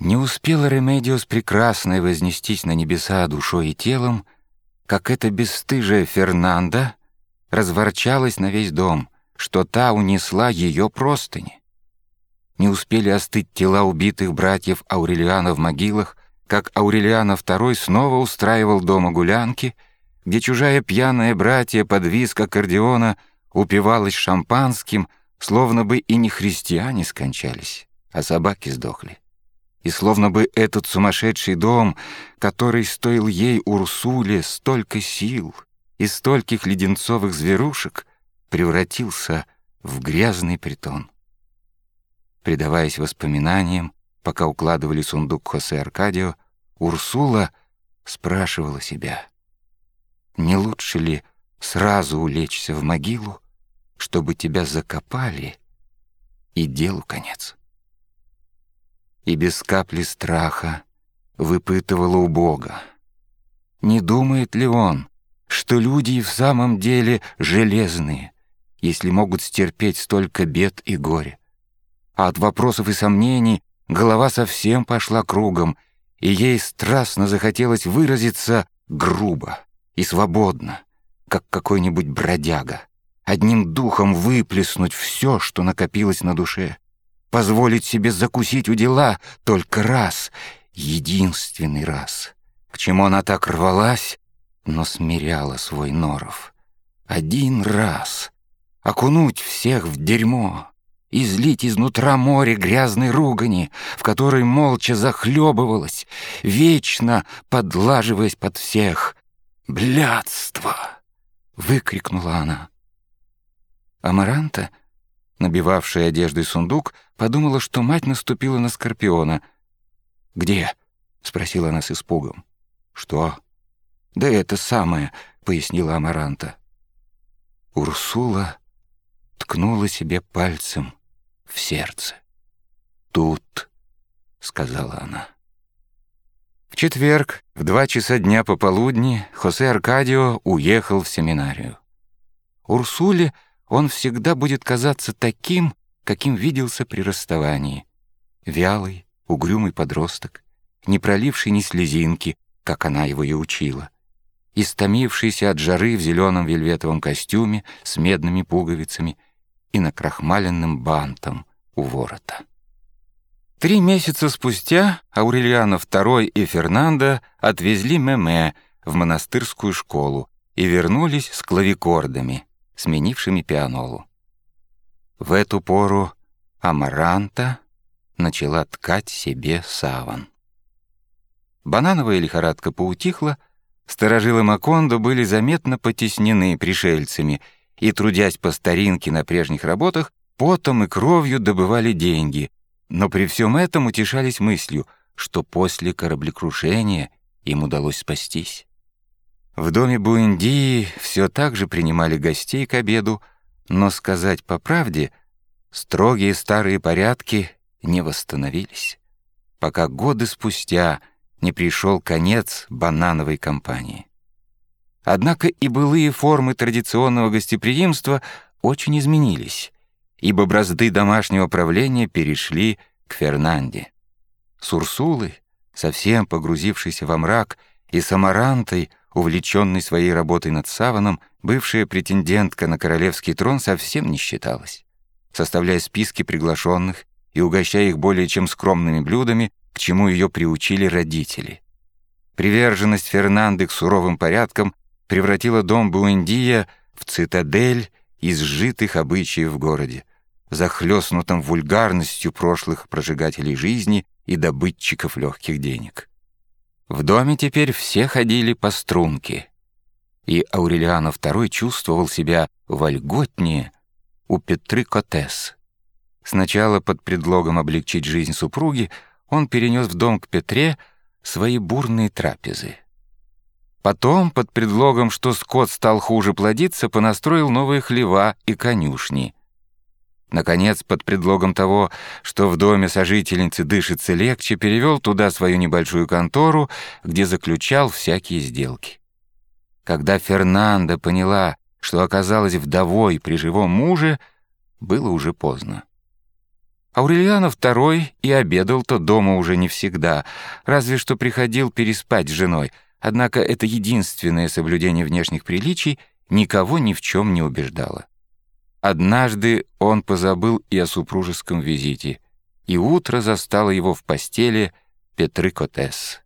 Не успела Ремедиос прекрасной вознестись на небеса душой и телом, как эта бесстыжая Фернанда разворчалась на весь дом, что та унесла ее простыни. Не успели остыть тела убитых братьев Аурелиано в могилах, как Аурелиано II снова устраивал дома гулянки, где чужая пьяная братья под визг аккордеона упивалась шампанским, словно бы и не христиане скончались, а собаки сдохли. И словно бы этот сумасшедший дом, который стоил ей Урсуле столько сил и стольких леденцовых зверушек, превратился в грязный притон. Предаваясь воспоминаниям, пока укладывали сундук Хосе Аркадио, Урсула спрашивала себя, не лучше ли сразу улечься в могилу, чтобы тебя закопали, и делу конец и без капли страха выпытывала у Бога. Не думает ли он, что люди и в самом деле железные, если могут стерпеть столько бед и горя? А от вопросов и сомнений голова совсем пошла кругом, и ей страстно захотелось выразиться грубо и свободно, как какой-нибудь бродяга, одним духом выплеснуть все, что накопилось на душе — позволить себе закусить у дела только раз, единственный раз. К чему она так рвалась, но смиряла свой норов. Один раз окунуть всех в дерьмо, излить изнутра море грязной ругани, в которой молча захлебывалась, вечно подлаживаясь под всех. «Блядство!» — выкрикнула она. Амаранта — набивавшая одеждой сундук, подумала, что мать наступила на Скорпиона. «Где?» — спросила она с испугом. «Что?» «Да это самое», — пояснила Амаранта. Урсула ткнула себе пальцем в сердце. «Тут», — сказала она. В четверг, в два часа дня пополудни, Хосе Аркадио уехал в семинарию. Урсуле — он всегда будет казаться таким, каким виделся при расставании. Вялый, угрюмый подросток, не проливший ни слезинки, как она его и учила, истомившийся от жары в зеленом вельветовом костюме с медными пуговицами и накрахмаленным бантом у ворота. Три месяца спустя Аурельяна II и Фернандо отвезли Меме в монастырскую школу и вернулись с клавикордами — сменившими пианолу. В эту пору Амаранта начала ткать себе саван. Банановая лихорадка поутихла, сторожилы Макондо были заметно потеснены пришельцами и, трудясь по старинке на прежних работах, потом и кровью добывали деньги, но при всем этом утешались мыслью, что после кораблекрушения им удалось спастись. В доме Буэндии все так же принимали гостей к обеду, но, сказать по правде, строгие старые порядки не восстановились, пока годы спустя не пришел конец банановой кампании. Однако и былые формы традиционного гостеприимства очень изменились, ибо бразды домашнего правления перешли к Фернанде. С Урсулой, совсем погрузившейся во мрак, и с Амарантой — увлеченной своей работой над саваном, бывшая претендентка на королевский трон совсем не считалась. Составляя списки приглашенных и угощая их более чем скромными блюдами, к чему ее приучили родители. Приверженность Фернанды к суровым порядкам превратила дом Буэндия в цитадель из сжитых обычаев в городе, захлестнутом вульгарностью прошлых прожигателей жизни и добытчиков легких денег. В доме теперь все ходили по струнке, и Аурелиано II чувствовал себя вольготнее у Петры Котес. Сначала под предлогом облегчить жизнь супруги он перенес в дом к Петре свои бурные трапезы. Потом, под предлогом, что скот стал хуже плодиться, понастроил новые хлева и конюшни — Наконец, под предлогом того, что в доме сожительницы дышится легче, перевел туда свою небольшую контору, где заключал всякие сделки. Когда Фернанда поняла, что оказалась вдовой при живом муже, было уже поздно. Аурельяно II и обедал-то дома уже не всегда, разве что приходил переспать с женой, однако это единственное соблюдение внешних приличий никого ни в чем не убеждало. Однажды он позабыл и о супружеском визите, и утро застало его в постели Петры Котес.